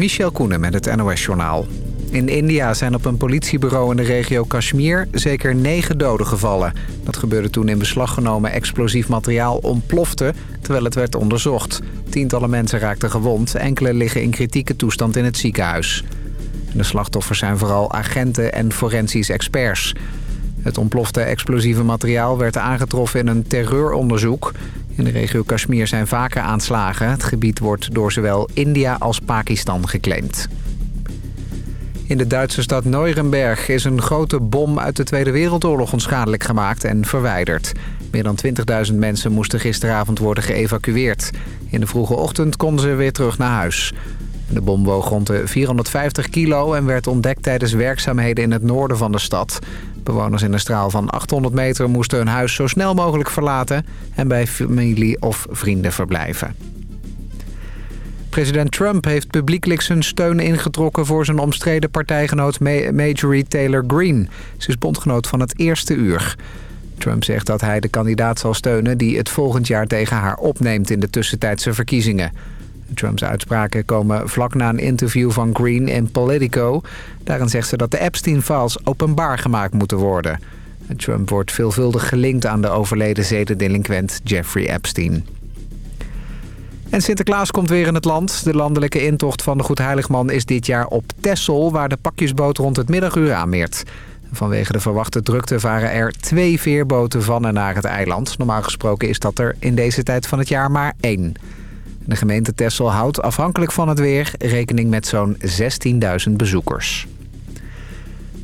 Michel Koenen met het NOS-journaal. In India zijn op een politiebureau in de regio Kashmir zeker negen doden gevallen. Dat gebeurde toen in beslag genomen explosief materiaal ontplofte terwijl het werd onderzocht. Tientallen mensen raakten gewond, enkele liggen in kritieke toestand in het ziekenhuis. De slachtoffers zijn vooral agenten en forensisch experts. Het ontplofte explosieve materiaal werd aangetroffen in een terreuronderzoek. In de regio Kashmir zijn vaker aanslagen. Het gebied wordt door zowel India als Pakistan geclaimd. In de Duitse stad Neurenberg is een grote bom uit de Tweede Wereldoorlog onschadelijk gemaakt en verwijderd. Meer dan 20.000 mensen moesten gisteravond worden geëvacueerd. In de vroege ochtend konden ze weer terug naar huis. De bom woog rond de 450 kilo en werd ontdekt tijdens werkzaamheden in het noorden van de stad. Bewoners in een straal van 800 meter moesten hun huis zo snel mogelijk verlaten... en bij familie of vrienden verblijven. President Trump heeft publiekelijk zijn steun ingetrokken... voor zijn omstreden partijgenoot Marjorie Taylor Greene. Ze is bondgenoot van het eerste uur. Trump zegt dat hij de kandidaat zal steunen... die het volgend jaar tegen haar opneemt in de tussentijdse verkiezingen. Trumps uitspraken komen vlak na een interview van Green in Politico. Daarin zegt ze dat de Epstein-files openbaar gemaakt moeten worden. Trump wordt veelvuldig gelinkt aan de overleden zedendelinquent Jeffrey Epstein. En Sinterklaas komt weer in het land. De landelijke intocht van de Goedheiligman is dit jaar op Texel... waar de pakjesboot rond het middaguur aanmeert. Vanwege de verwachte drukte varen er twee veerboten van en naar het eiland. Normaal gesproken is dat er in deze tijd van het jaar maar één. De gemeente Texel houdt afhankelijk van het weer rekening met zo'n 16.000 bezoekers.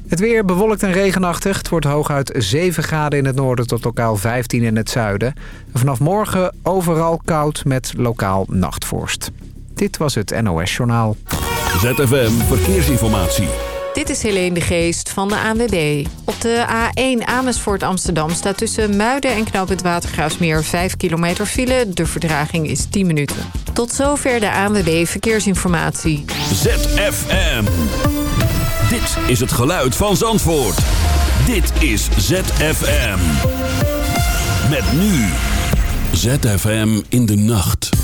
Het weer bewolkt en regenachtig. Het wordt hooguit 7 graden in het noorden tot lokaal 15 in het zuiden. vanaf morgen overal koud met lokaal nachtvorst. Dit was het NOS Journaal. ZFM Verkeersinformatie. Dit is Helene de Geest van de ANWB. Op de A1 Amersfoort Amsterdam staat tussen Muiden en Knoop Watergraafsmeer 5 kilometer file. De verdraging is 10 minuten. Tot zover de ANWB Verkeersinformatie. ZFM. Dit is het geluid van Zandvoort. Dit is ZFM. Met nu. ZFM in de nacht.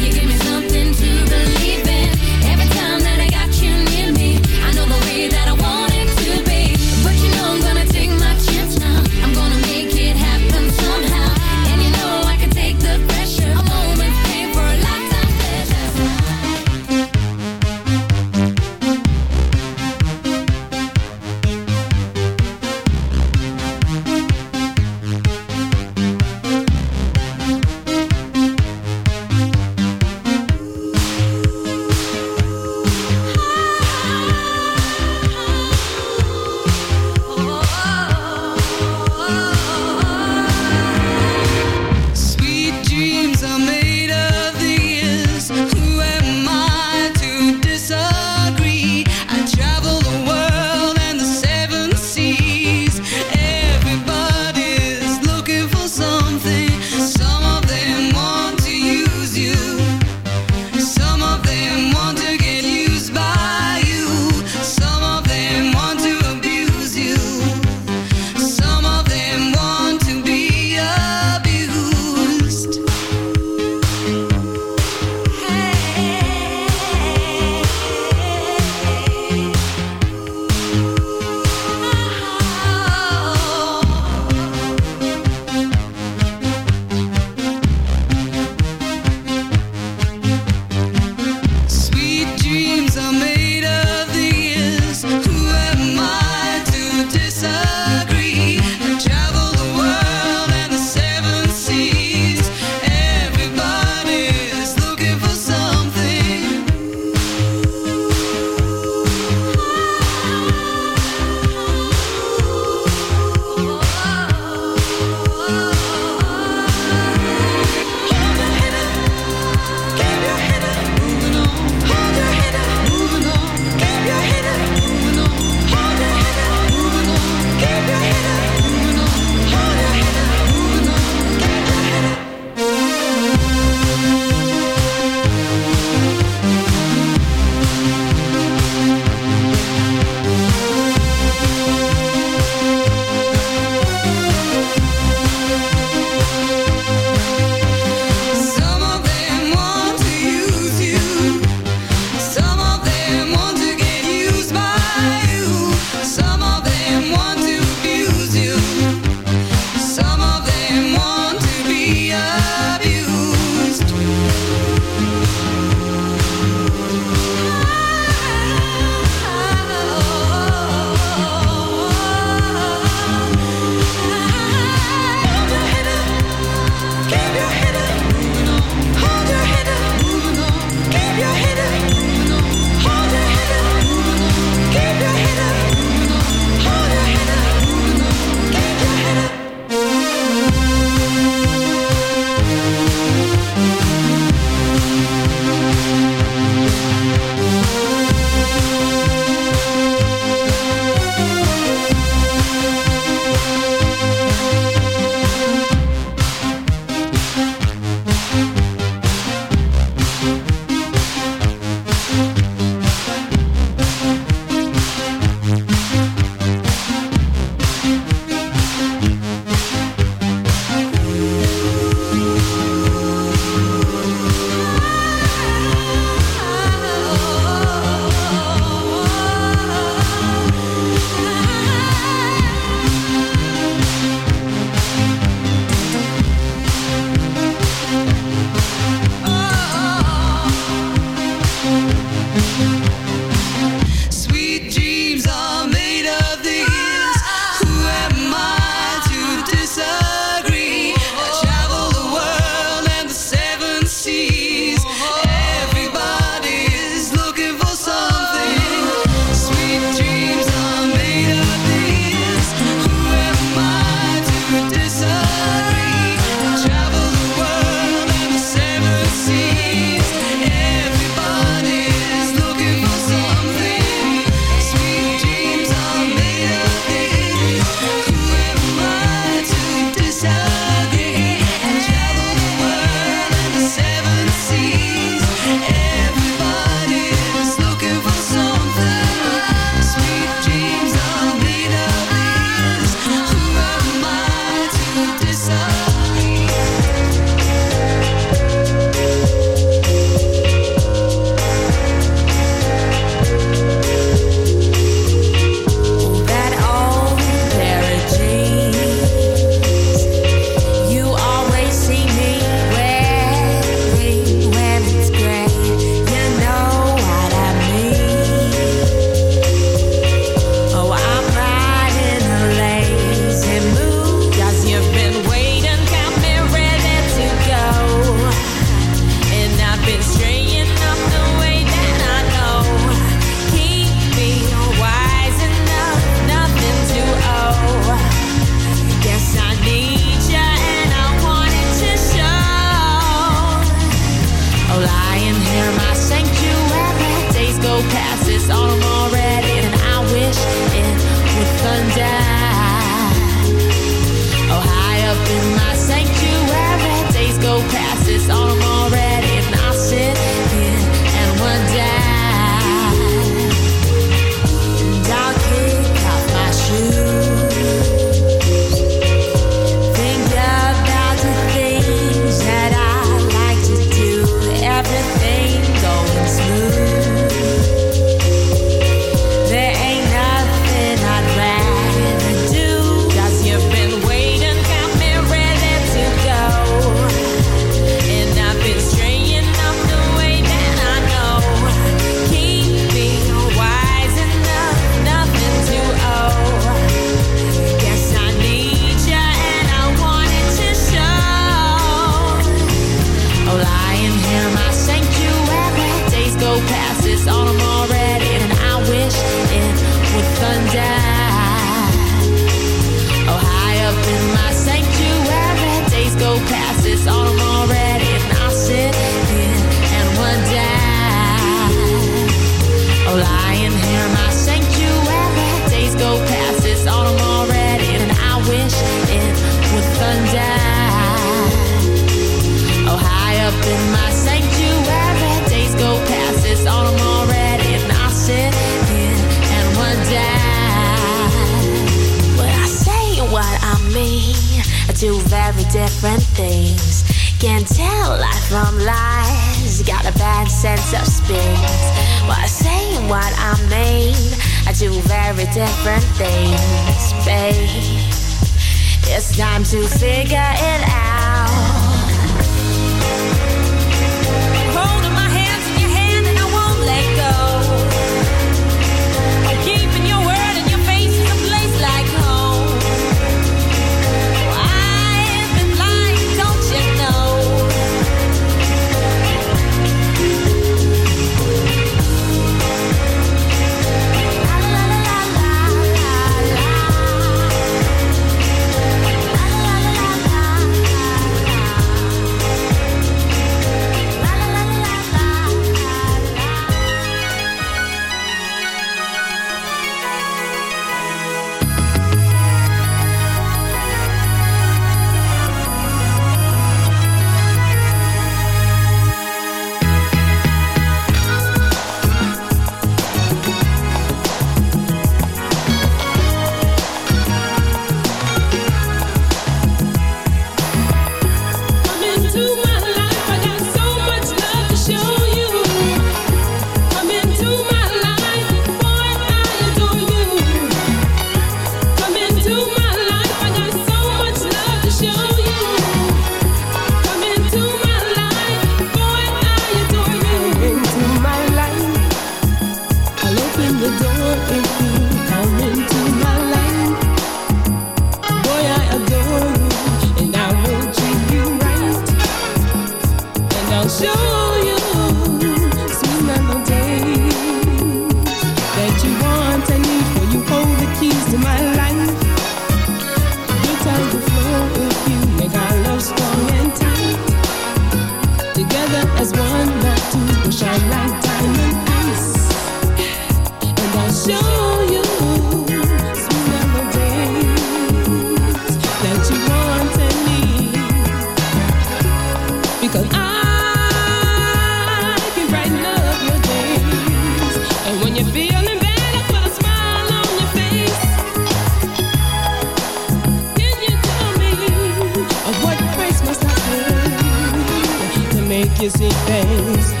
kissy face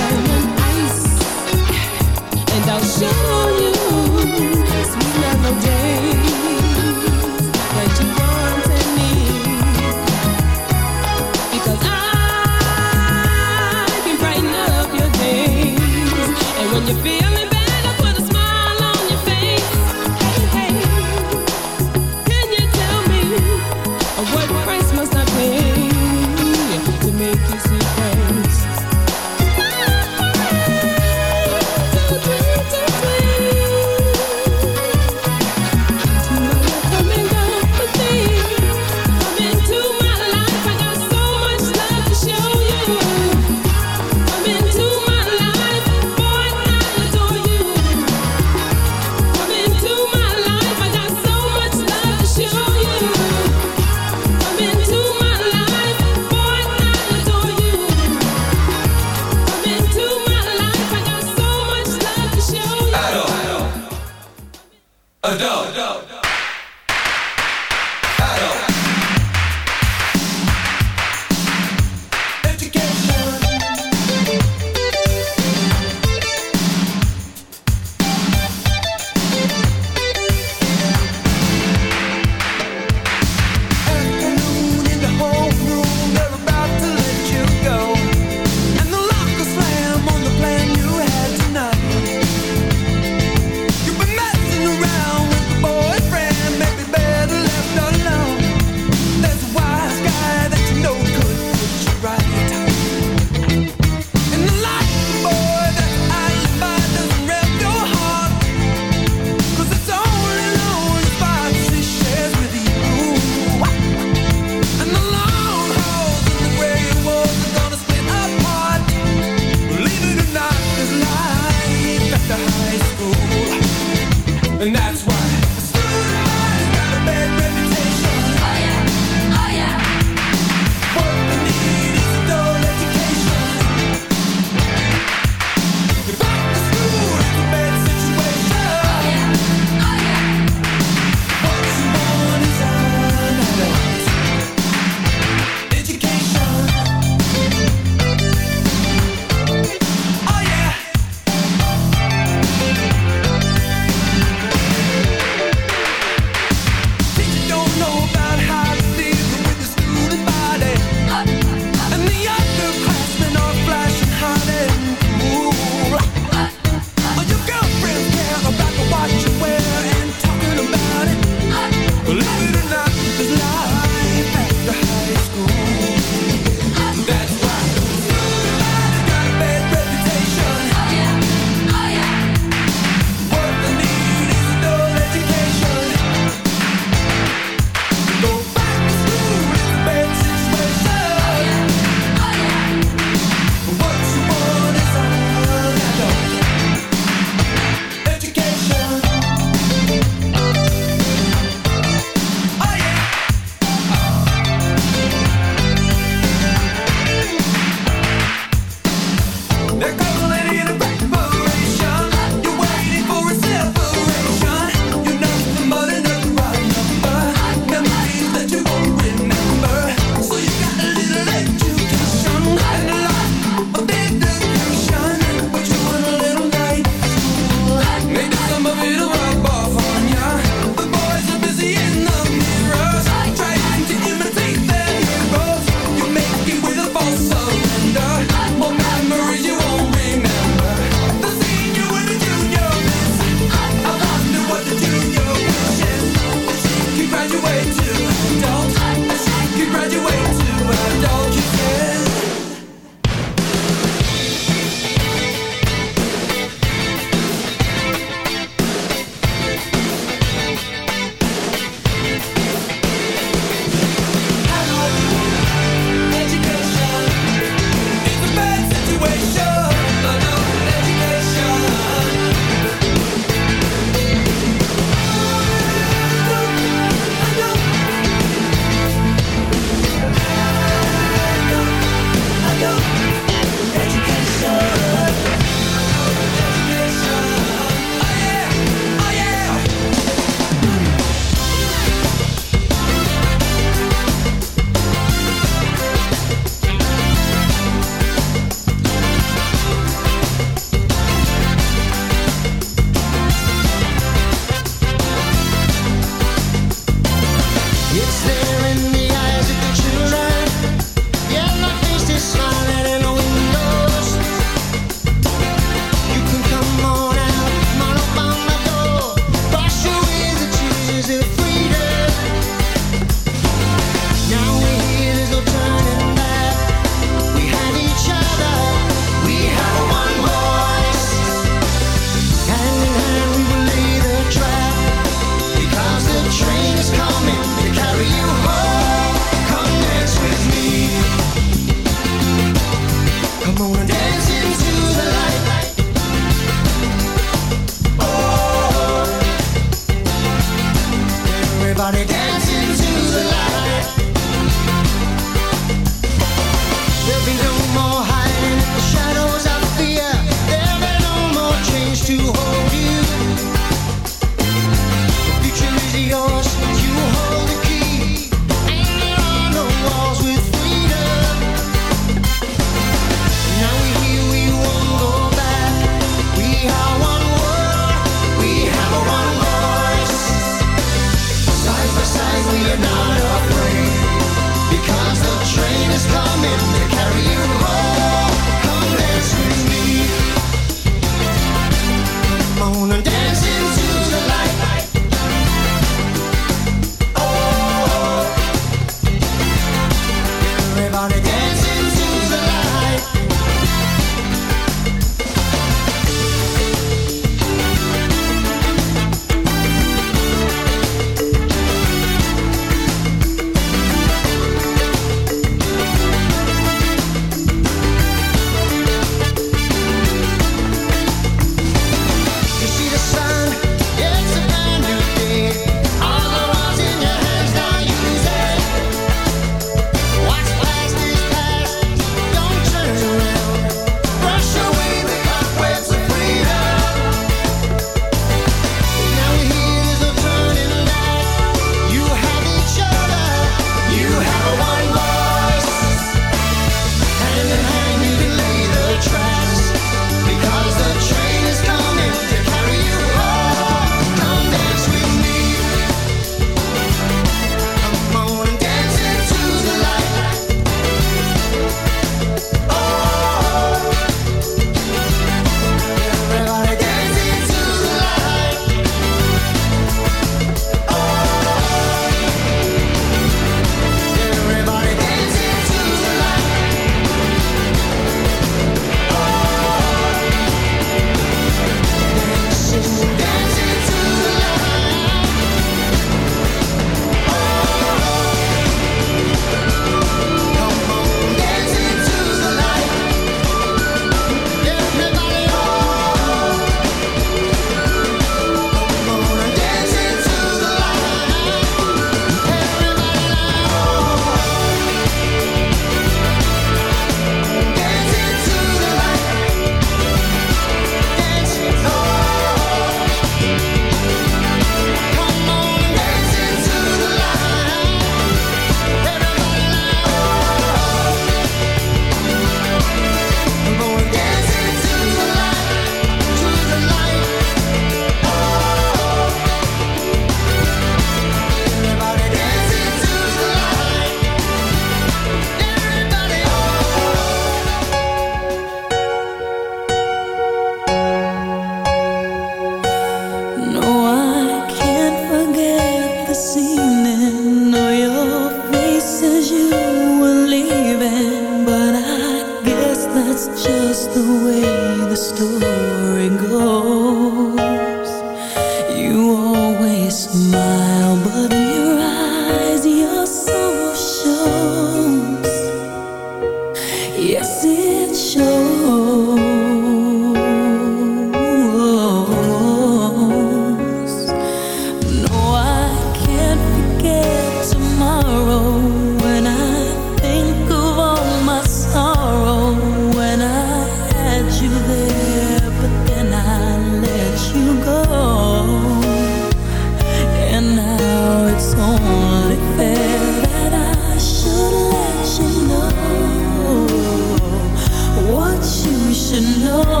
to know.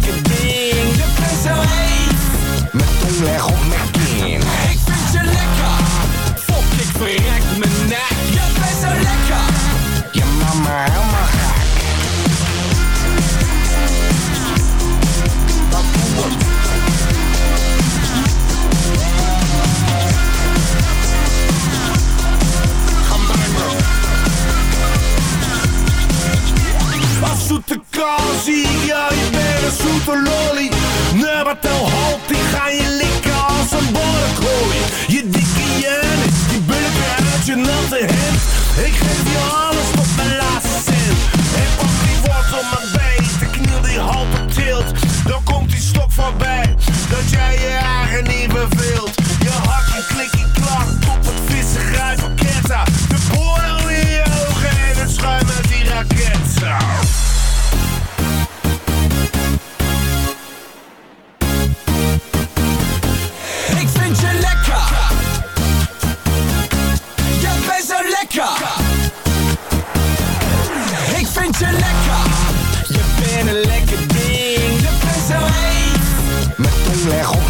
lekker ding. De penselheid. Mijn tong leg op zoete lolly. dan, holt, die ga je likken als een borrekooi. Je dikke Janis, die bulken uit je natte hemd. Ik geef je alles tot mijn laatste cent. En pak die wortel mijn been, de kniel die half tilt. Dan komt die stok voorbij, dat jij je eigen niet beveelt. Leg op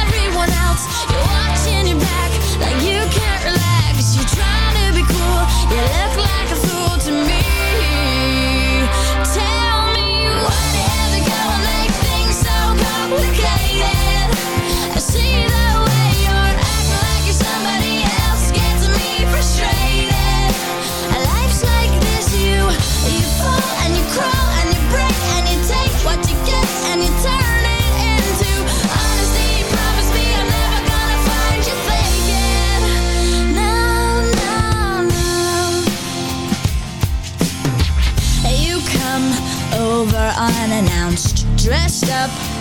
You look like a fool to me.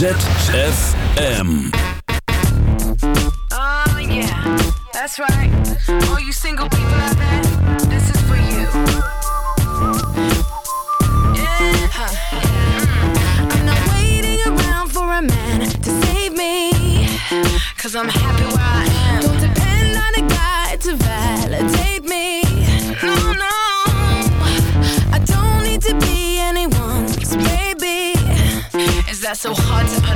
ZFM. Oh, yeah. That's right. All you single people out there, this is for you. Yeah. huh? Mm. I'm not waiting around for a man to save me. i I'm happy where I am. Don't depend on a guy to validate that's so hard to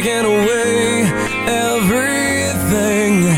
taken away everything.